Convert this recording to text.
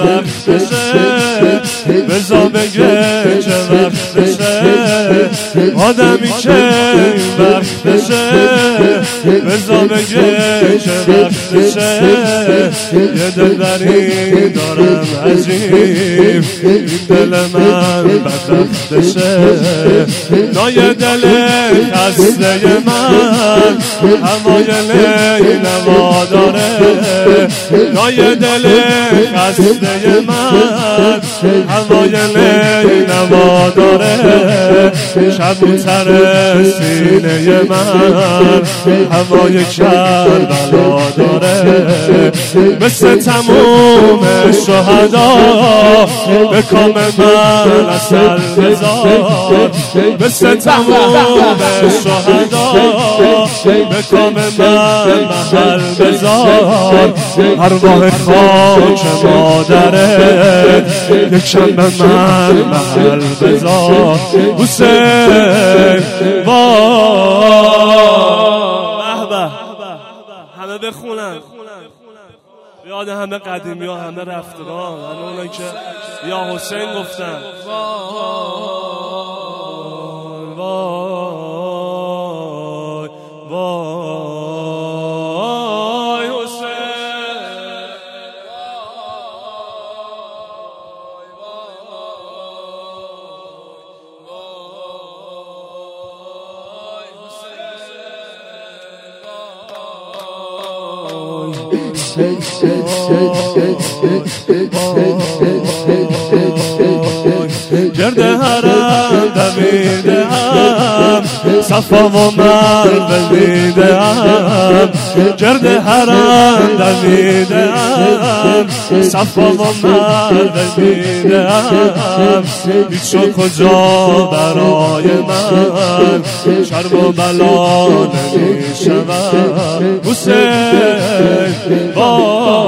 وقت بشه بزا بگه چه وقت بشه آدمی که وقت بشه بزا بگه چه یه دلبری دارم عجیب این دل من بدبخت بشه نای دل خسته من همای نوا داره نای دل خسته من هوای نوا داره کبوتر سینه من. هوای کربلا داره. مثل تموم شهدا. به کام من اصل بذار. مثل تموم شهدا. به کام من محل بذار. ارواح خاک مادره. یکم به من محل بذار حسین وای همه بخونن یاد همه قدیمی ها همه رفتگان همه اونایی که یا حسین گفتن وای وای گرد حرم دویده هم صفا و مرد میده هم گرد حرم دویده هم صفا و مرد میده هم هیچ کجا برای من شرم و بلا نمی‌شود. حسین وای